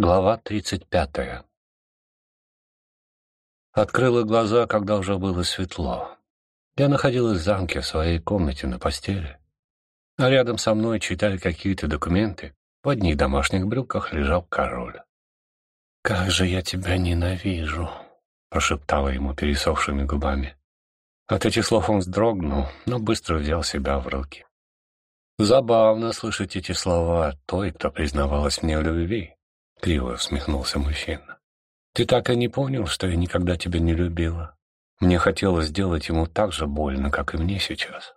Глава тридцать пятая. Открыла глаза, когда уже было светло. Я находилась в замке в своей комнате на постели, а рядом со мной, читая какие-то документы, в одних домашних брюках лежал король. «Как же я тебя ненавижу!» — прошептала ему пересохшими губами. От этих слов он вздрогнул, но быстро взял себя в руки. Забавно слышать эти слова от той, кто признавалась мне в любви. — криво усмехнулся мужчина. «Ты так и не понял, что я никогда тебя не любила. Мне хотелось сделать ему так же больно, как и мне сейчас».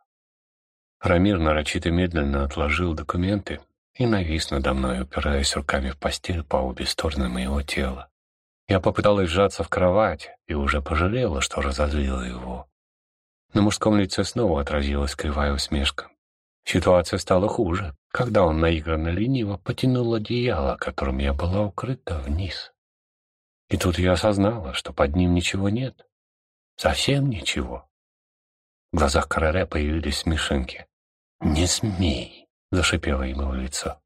Рамир нарочито медленно отложил документы и навис надо мной, упираясь руками в постель по обе стороны моего тела. Я попыталась сжаться в кровать и уже пожалела, что разозлила его. На мужском лице снова отразилась кривая усмешка. Ситуация стала хуже, когда он наигранно лениво потянул одеяло, которым я была укрыта, вниз. И тут я осознала, что под ним ничего нет. Совсем ничего. В глазах короля появились смешинки. «Не смей!» — зашипело ему в лицо.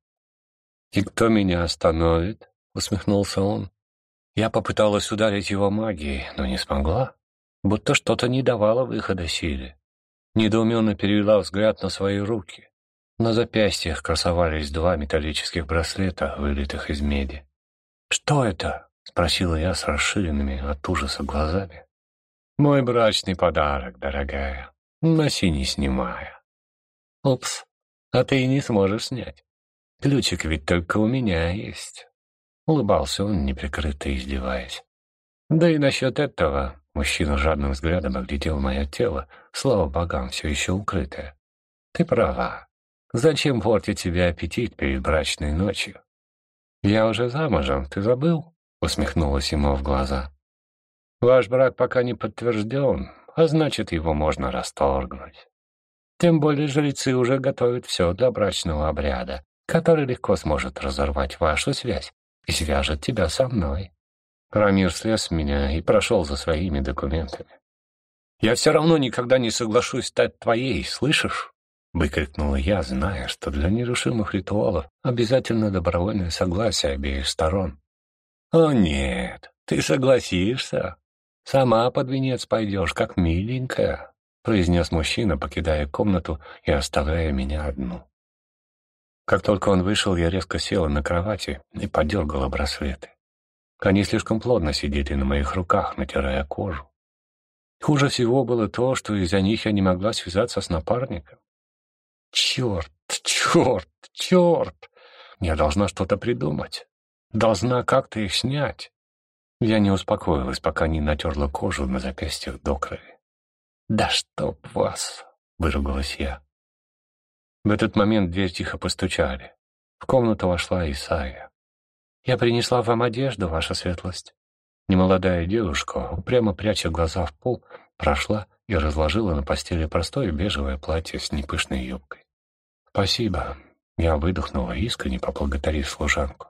«И кто меня остановит?» — усмехнулся он. Я попыталась ударить его магией, но не смогла, будто что-то не давало выхода силе. Недоуменно перевела взгляд на свои руки. На запястьях красовались два металлических браслета, вылитых из меди. «Что это?» — спросила я с расширенными от ужаса глазами. «Мой брачный подарок, дорогая. Носи не снимая». «Упс, а ты и не сможешь снять. Ключик ведь только у меня есть». Улыбался он, неприкрыто издеваясь. «Да и насчет этого Мужчина жадным взглядом оглядел мое тело, слава богам, все еще укрытое. «Ты права. Зачем портить себе аппетит перед брачной ночью?» «Я уже замужем, ты забыл?» — усмехнулась ему в глаза. «Ваш брак пока не подтвержден, а значит, его можно расторгнуть. Тем более жрецы уже готовят все для брачного обряда, который легко сможет разорвать вашу связь и свяжет тебя со мной. Рамир слез с меня и прошел за своими документами. «Я все равно никогда не соглашусь стать твоей, слышишь?» — выкрикнула я, зная, что для нерушимых ритуалов обязательно добровольное согласие обеих сторон. «О нет, ты согласишься. Сама под венец пойдешь, как миленькая», — произнес мужчина, покидая комнату и оставляя меня одну. Как только он вышел, я резко села на кровати и подергала браслеты. Они слишком плотно сидели на моих руках, натирая кожу. Хуже всего было то, что из-за них я не могла связаться с напарником. Черт, черт, черт! Я должна что-то придумать. Должна как-то их снять. Я не успокоилась, пока не натерла кожу на запястьях до крови. «Да чтоб вас!» — выругалась я. В этот момент дверь тихо постучали. В комнату вошла Исайя. «Я принесла вам одежду, ваша светлость». Немолодая девушка, упрямо пряча глаза в пол, прошла и разложила на постели простое бежевое платье с непышной юбкой. «Спасибо», — я выдохнула, искренне поблагодарив служанку.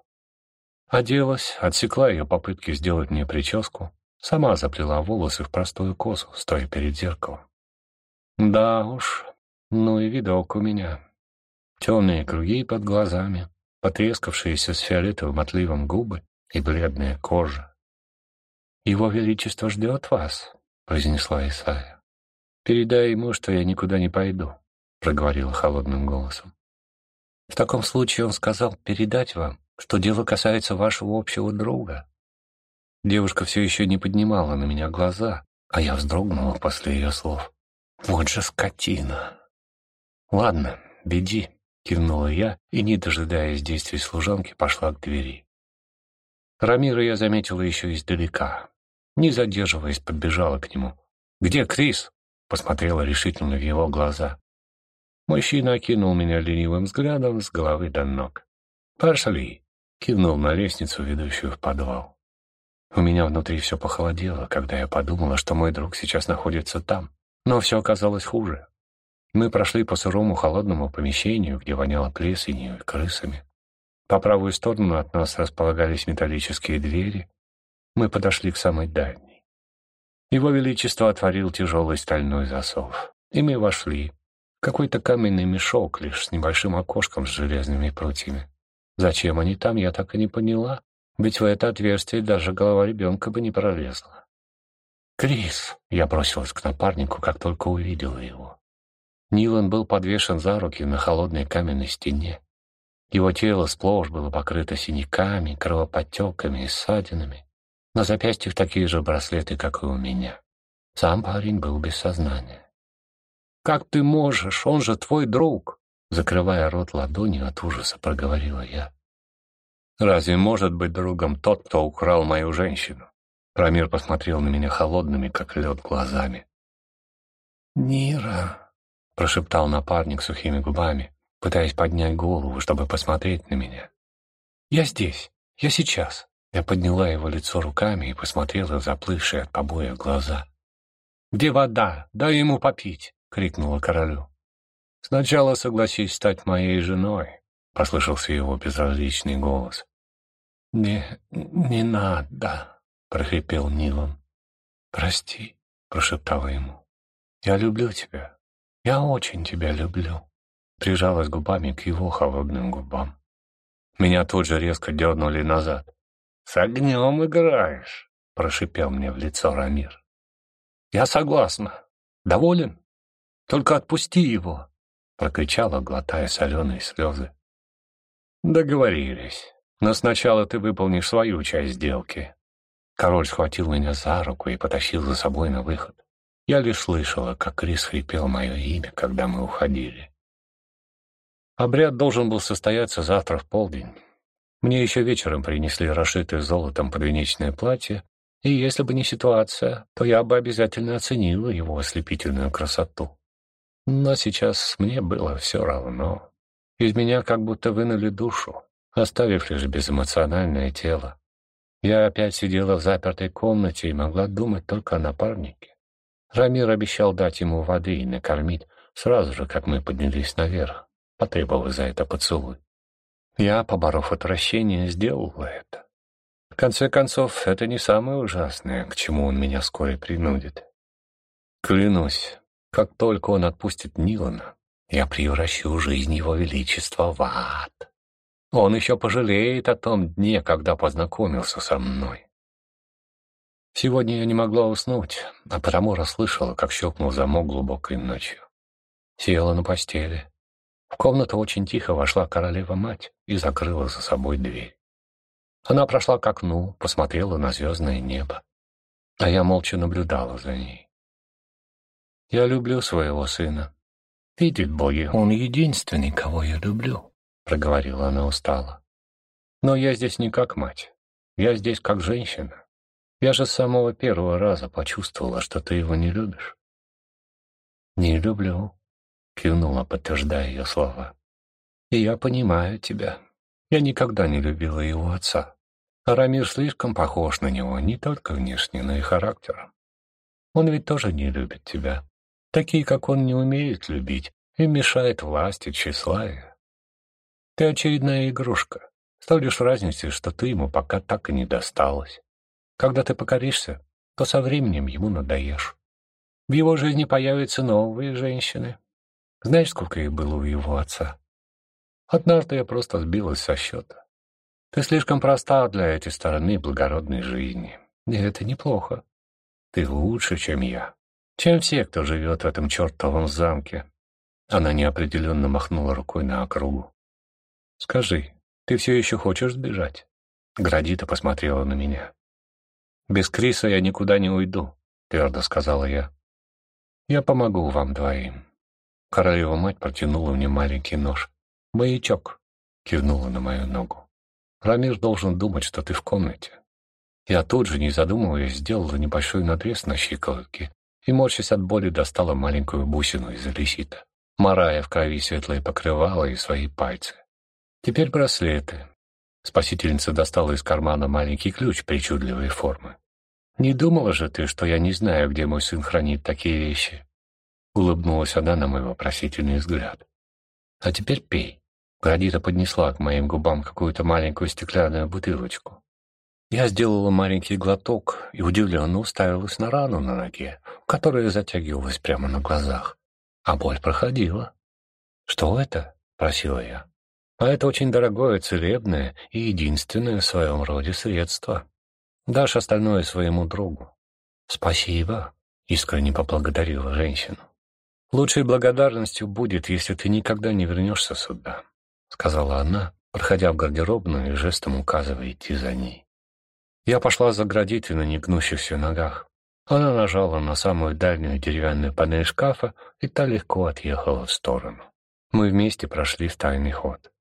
Оделась, отсекла ее попытки сделать мне прическу, сама заплела волосы в простую косу, стоя перед зеркалом. Да уж, ну и видок у меня. Темные круги под глазами, потрескавшиеся с фиолетовым отливом губы и бледная кожа. «Его Величество ждет вас», — произнесла Исая. «Передай ему, что я никуда не пойду», — проговорила холодным голосом. «В таком случае он сказал передать вам, что дело касается вашего общего друга». Девушка все еще не поднимала на меня глаза, а я вздрогнула после ее слов. «Вот же скотина!» «Ладно, беди», Кивнула я и, не дожидаясь действий служанки, пошла к двери. Рамира я заметила еще издалека. Не задерживаясь, подбежала к нему. «Где Крис?» — посмотрела решительно в его глаза. Мужчина окинул меня ленивым взглядом с головы до ног. «Пошли!» — кивнул на лестницу, ведущую в подвал. У меня внутри все похолодело, когда я подумала, что мой друг сейчас находится там. Но все оказалось хуже. Мы прошли по сырому холодному помещению, где воняло плесенью и крысами. По правую сторону от нас располагались металлические двери. Мы подошли к самой дальней. Его Величество отворил тяжелый стальной засов, и мы вошли. Какой-то каменный мешок, лишь с небольшим окошком с железными прутьями. Зачем они там, я так и не поняла. ведь в это отверстие даже голова ребенка бы не пролезла. «Крис!» — я бросилась к напарнику, как только увидела его. Нилан был подвешен за руки на холодной каменной стене. Его тело сплошь было покрыто синяками, кровоподтеками и ссадинами. На запястьях такие же браслеты, как и у меня. Сам парень был без сознания. «Как ты можешь? Он же твой друг!» Закрывая рот ладонью от ужаса, проговорила я. «Разве может быть другом тот, кто украл мою женщину?» Рамир посмотрел на меня холодными, как лед, глазами. «Нира», — прошептал напарник сухими губами, пытаясь поднять голову, чтобы посмотреть на меня. «Я здесь. Я сейчас». Я подняла его лицо руками и посмотрела в заплывшие от побоя глаза. «Где вода? Дай ему попить!» — крикнула королю. «Сначала согласись стать моей женой», — послышался его безразличный голос. «Не, не надо», — прохрипел Нилан. «Прости», — прошептала ему. «Я люблю тебя. Я очень тебя люблю», — прижалась губами к его холодным губам. Меня тут же резко дернули назад. «С огнем играешь», — прошипел мне в лицо Рамир. «Я согласна. Доволен? Только отпусти его!» — прокричала, глотая соленые слезы. «Договорились. Но сначала ты выполнишь свою часть сделки». Король схватил меня за руку и потащил за собой на выход. Я лишь слышала, как Крис хрипел мое имя, когда мы уходили. Обряд должен был состояться завтра в полдень. Мне еще вечером принесли расшитое золотом подвенечное платье и если бы не ситуация, то я бы обязательно оценила его ослепительную красоту. Но сейчас мне было все равно. Из меня как будто вынули душу, оставив лишь безэмоциональное тело. Я опять сидела в запертой комнате и могла думать только о напарнике. Рамир обещал дать ему воды и накормить сразу же, как мы поднялись наверх, потребовав за это поцелуй. Я, поборов отвращение, сделала это. В конце концов, это не самое ужасное, к чему он меня вскоре принудит. Клянусь, как только он отпустит Нилана, я превращу жизнь его величества в ад. Он еще пожалеет о том дне, когда познакомился со мной. Сегодня я не могла уснуть, а потому расслышала, как щелкнул замок глубокой ночью. Села на постели. В комнату очень тихо вошла королева-мать и закрыла за собой дверь. Она прошла к окну, посмотрела на звездное небо, а я молча наблюдала за ней. Я люблю своего сына. Видит боги, он единственный, кого я люблю, — проговорила она устало. Но я здесь не как мать. Я здесь как женщина. Я же с самого первого раза почувствовала, что ты его не любишь. «Не люблю», — кивнула, подтверждая ее слова. «И я понимаю тебя. Я никогда не любила его отца. Рамир слишком похож на него не только внешне, но и характером. Он ведь тоже не любит тебя. Такие, как он, не умеют любить, им мешает власть и тщеславие. Ты очередная игрушка, с той лишь разницей, что ты ему пока так и не досталась. Когда ты покоришься, то со временем ему надоешь. В его жизни появятся новые женщины. Знаешь, сколько их было у его отца? Однажды я просто сбилась со счета. Ты слишком проста для этой стороны благородной жизни. И это неплохо. Ты лучше, чем я. Чем все, кто живет в этом чертовом замке. Она неопределенно махнула рукой на округу. Скажи, ты все еще хочешь сбежать? Градита посмотрела на меня. «Без Криса я никуда не уйду», — твердо сказала я. «Я помогу вам двоим». Королева мать протянула мне маленький нож. «Маячок», — кивнула на мою ногу. Рамир должен думать, что ты в комнате. Я тут же, не задумываясь, сделала небольшой надрез на щиколотке и, морщась от боли, достала маленькую бусину из лисита, марая в крови светлое покрывало и свои пальцы. Теперь браслеты. Спасительница достала из кармана маленький ключ причудливой формы. «Не думала же ты, что я не знаю, где мой сын хранит такие вещи?» Улыбнулась она на мой вопросительный взгляд. «А теперь пей». Градита поднесла к моим губам какую-то маленькую стеклянную бутылочку. Я сделала маленький глоток и удивленно уставилась на рану на ноге, которая затягивалась прямо на глазах. А боль проходила. «Что это?» — просила я. А это очень дорогое, целебное и единственное в своем роде средство. Дашь остальное своему другу. Спасибо, искренне поблагодарила женщину. Лучшей благодарностью будет, если ты никогда не вернешься сюда, сказала она, проходя в гардеробную и жестом указывая идти за ней. Я пошла за градитой на негнущихся ногах. Она нажала на самую дальнюю деревянную панель шкафа, и та легко отъехала в сторону. Мы вместе прошли в тайный ход.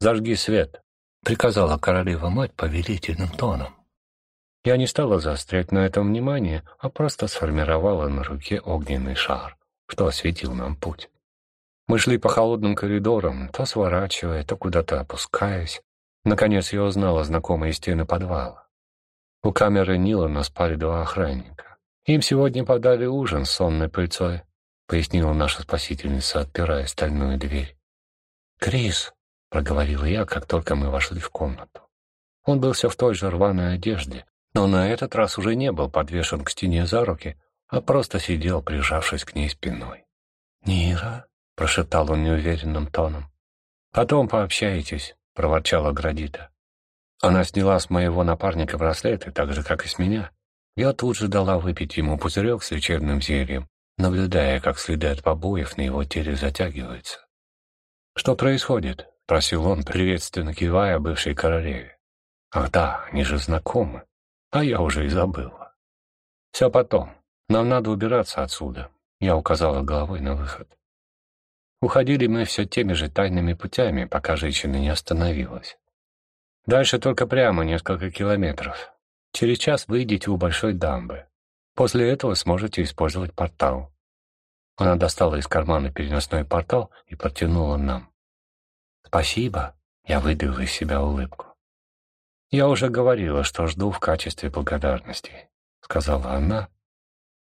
«Зажги свет», — приказала королева-мать повелительным тоном. Я не стала заострять на этом внимание, а просто сформировала на руке огненный шар, что осветил нам путь. Мы шли по холодным коридорам, то сворачивая, то куда-то опускаясь. Наконец я узнала знакомые стены подвала. У камеры Нила спали два охранника. Им сегодня подали ужин с сонной пыльцой, пояснила наша спасительница, отпирая стальную дверь. «Крис!» проговорила я, как только мы вошли в комнату. Он был все в той же рваной одежде, но на этот раз уже не был подвешен к стене за руки, а просто сидел, прижавшись к ней спиной. «Нира?» — прошептал он неуверенным тоном. «Потом пообщаетесь», — проворчала Градита. Она сняла с моего напарника браслеты, так же, как и с меня. Я тут же дала выпить ему пузырек с лечебным зельем, наблюдая, как следы от побоев на его теле затягиваются. «Что происходит?» — просил он, приветственно кивая бывшей королеве. «Ах да, они же знакомы, а я уже и забыла. Все потом. Нам надо убираться отсюда», — я указала головой на выход. Уходили мы все теми же тайными путями, пока женщина не остановилась. Дальше только прямо несколько километров. Через час выйдете у большой дамбы. После этого сможете использовать портал. Она достала из кармана переносной портал и протянула нам. «Спасибо», — я выдавил из себя улыбку. «Я уже говорила, что жду в качестве благодарности», — сказала она,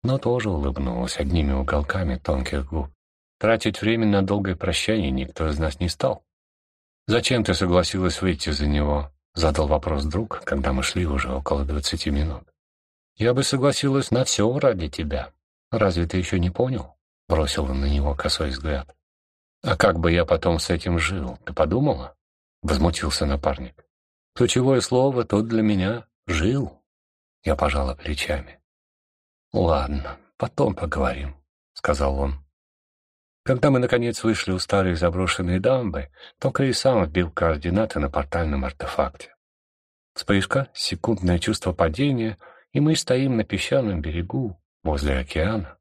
но тоже улыбнулась одними уголками тонких губ. Тратить время на долгое прощание никто из нас не стал. «Зачем ты согласилась выйти за него?» — задал вопрос друг, когда мы шли уже около двадцати минут. «Я бы согласилась на все ради тебя. Разве ты еще не понял?» — бросил он на него косой взгляд. «А как бы я потом с этим жил, ты подумала?» — возмутился напарник. «Ключевое слово тут для меня — жил». Я пожала плечами. «Ладно, потом поговорим», — сказал он. Когда мы, наконец, вышли у старой заброшенной дамбы, то Крей сам вбил координаты на портальном артефакте. Вспышка, секундное чувство падения, и мы стоим на песчаном берегу возле океана.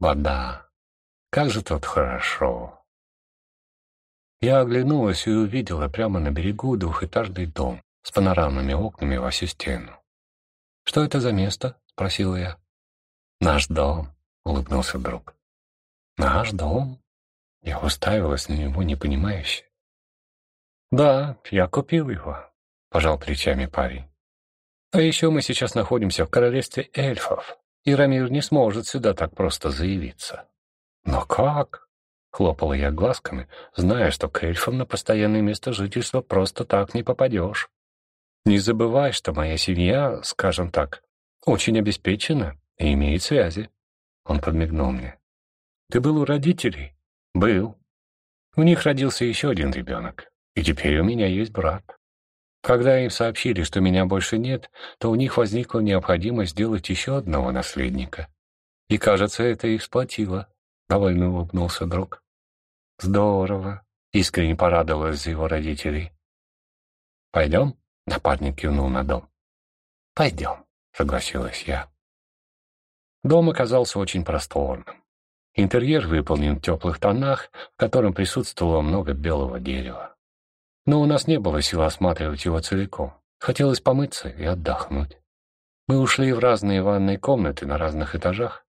Вода, как же тут хорошо. Я оглянулась и увидела прямо на берегу двухэтажный дом с панорамными окнами во всю стену. «Что это за место?» — спросила я. «Наш дом», — улыбнулся друг. «Наш дом?» Я уставилась на него непонимающе. «Да, я купил его», — пожал плечами парень. «А еще мы сейчас находимся в королевстве эльфов, и Рамир не сможет сюда так просто заявиться». «Но как?» — хлопала я глазками, зная, что к эльфам на постоянное место жительства просто так не попадешь. «Не забывай, что моя семья, скажем так, очень обеспечена и имеет связи». Он подмигнул мне. «Ты был у родителей?» «Был. У них родился еще один ребенок, и теперь у меня есть брат. Когда им сообщили, что меня больше нет, то у них возникла необходимость сделать еще одного наследника. И, кажется, это их сплотило. Довольно улыбнулся друг. Здорово. Искренне порадовалась за его родителей. Пойдем? Напарник кивнул на дом. Пойдем, согласилась я. Дом оказался очень просторным. Интерьер выполнен в теплых тонах, в котором присутствовало много белого дерева. Но у нас не было сил осматривать его целиком. Хотелось помыться и отдохнуть. Мы ушли в разные ванные комнаты на разных этажах,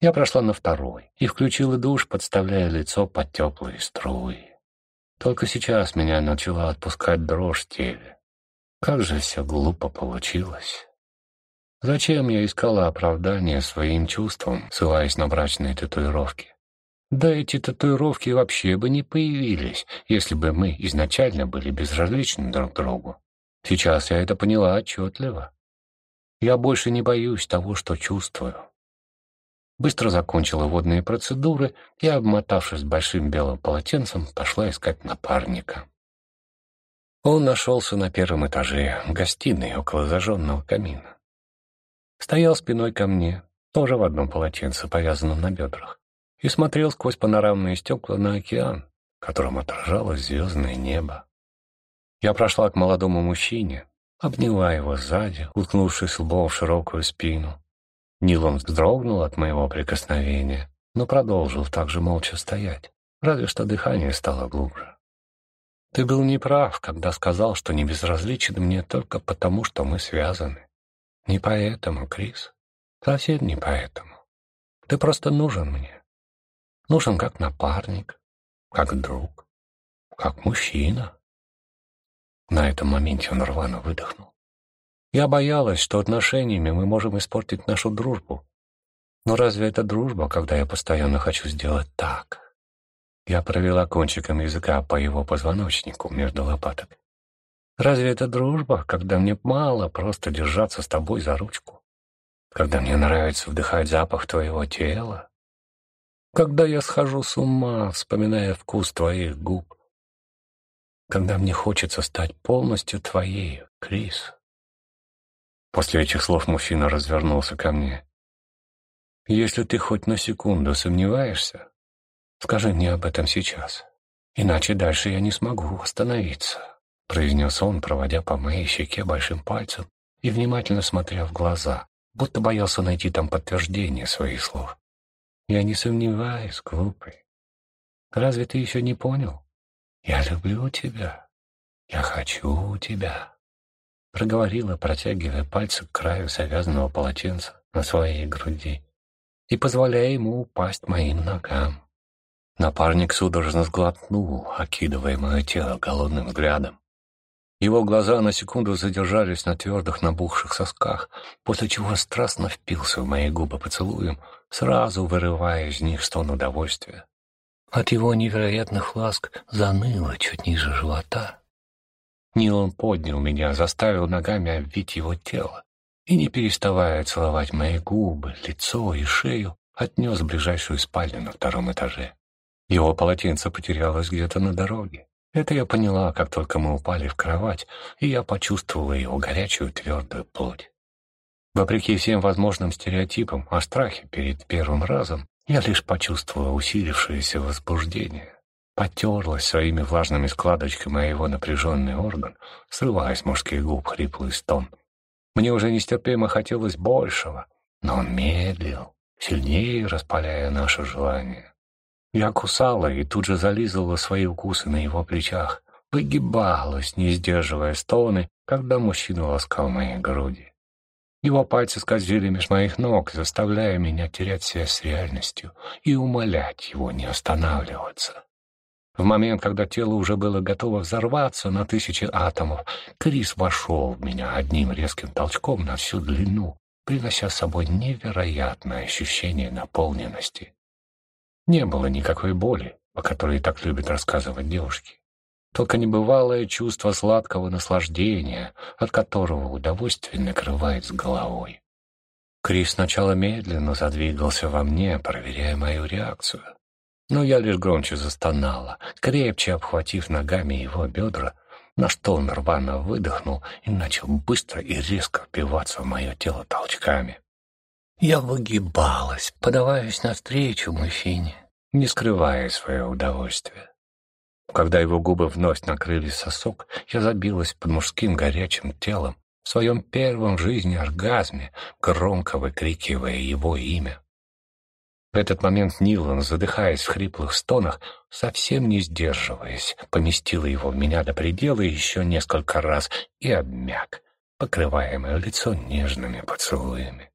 я прошла на второй и включила душ, подставляя лицо под теплые струи. Только сейчас меня начала отпускать дрожь в теле. Как же все глупо получилось. Зачем я искала оправдание своим чувствам, ссылаясь на брачные татуировки? Да эти татуировки вообще бы не появились, если бы мы изначально были безразличны друг другу. Сейчас я это поняла отчетливо. Я больше не боюсь того, что чувствую быстро закончила водные процедуры и, обмотавшись большим белым полотенцем, пошла искать напарника. Он нашелся на первом этаже, в гостиной, около зажженного камина. Стоял спиной ко мне, тоже в одном полотенце, повязанном на бедрах, и смотрел сквозь панорамные стекла на океан, в котором отражалось звездное небо. Я прошла к молодому мужчине, обняла его сзади, уткнувшись лбом в широкую спину. Нилон вздрогнул от моего прикосновения, но продолжил также молча стоять, разве что дыхание стало глубже. Ты был неправ, когда сказал, что не безразличен мне только потому, что мы связаны. Не поэтому, Крис. Совсем не поэтому. Ты просто нужен мне. Нужен как напарник, как друг, как мужчина. На этом моменте он рвано выдохнул. Я боялась, что отношениями мы можем испортить нашу дружбу. Но разве это дружба, когда я постоянно хочу сделать так? Я провела кончиком языка по его позвоночнику между лопаток. Разве это дружба, когда мне мало просто держаться с тобой за ручку? Когда мне нравится вдыхать запах твоего тела? Когда я схожу с ума, вспоминая вкус твоих губ? Когда мне хочется стать полностью твоей, Крис? После этих слов мужчина развернулся ко мне. Если ты хоть на секунду сомневаешься, Скажи мне об этом сейчас, иначе дальше я не смогу остановиться», — произнес он, проводя по моей щеке большим пальцем и внимательно смотря в глаза, будто боялся найти там подтверждение своих слов. «Я не сомневаюсь, глупый. Разве ты еще не понял? Я люблю тебя. Я хочу тебя», — проговорила, протягивая пальцы к краю завязанного полотенца на своей груди и позволяя ему упасть моим ногам. Напарник судорожно сглотнул, окидывая мое тело голодным взглядом. Его глаза на секунду задержались на твердых набухших сосках, после чего страстно впился в мои губы поцелуем, сразу вырывая из них стон удовольствия. От его невероятных ласк заныло чуть ниже живота. Нилон поднял меня, заставил ногами обвить его тело и, не переставая целовать мои губы, лицо и шею, отнес в ближайшую спальню на втором этаже. Его полотенце потерялось где-то на дороге. Это я поняла, как только мы упали в кровать, и я почувствовала его горячую твердую плоть. Вопреки всем возможным стереотипам о страхе перед первым разом, я лишь почувствовала усилившееся возбуждение. Потерлась своими влажными складочками о его напряженный орган, срывая с мужских губ хриплый стон. Мне уже нестерпимо хотелось большего, но он медлил, сильнее распаляя наше желание. Я кусала и тут же зализывала свои укусы на его плечах, выгибалась, не сдерживая стоны, когда мужчина ласкал мои груди. Его пальцы скользили меж моих ног, заставляя меня терять связь с реальностью и умолять его не останавливаться. В момент, когда тело уже было готово взорваться на тысячи атомов, Крис вошел в меня одним резким толчком на всю длину, принося с собой невероятное ощущение наполненности. Не было никакой боли, о которой так любят рассказывать девушки. Только небывалое чувство сладкого наслаждения, от которого удовольствие накрывает с головой. Крис сначала медленно задвигался во мне, проверяя мою реакцию. Но я лишь громче застонала, крепче обхватив ногами его бедра, на что он рвано выдохнул и начал быстро и резко впиваться в мое тело толчками. Я выгибалась, подаваясь навстречу мужчине, не скрывая свое удовольствие. Когда его губы вновь накрыли сосок, я забилась под мужским горячим телом в своем первом в жизни оргазме, громко выкрикивая его имя. В этот момент Нилан, задыхаясь в хриплых стонах, совсем не сдерживаясь, поместила его в меня до предела еще несколько раз и обмяк, покрывая мое лицо нежными поцелуями.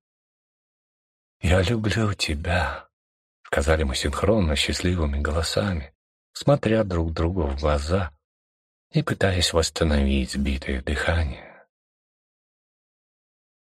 «Я люблю тебя», — сказали мы синхронно счастливыми голосами, смотря друг другу в глаза и пытаясь восстановить сбитое дыхание.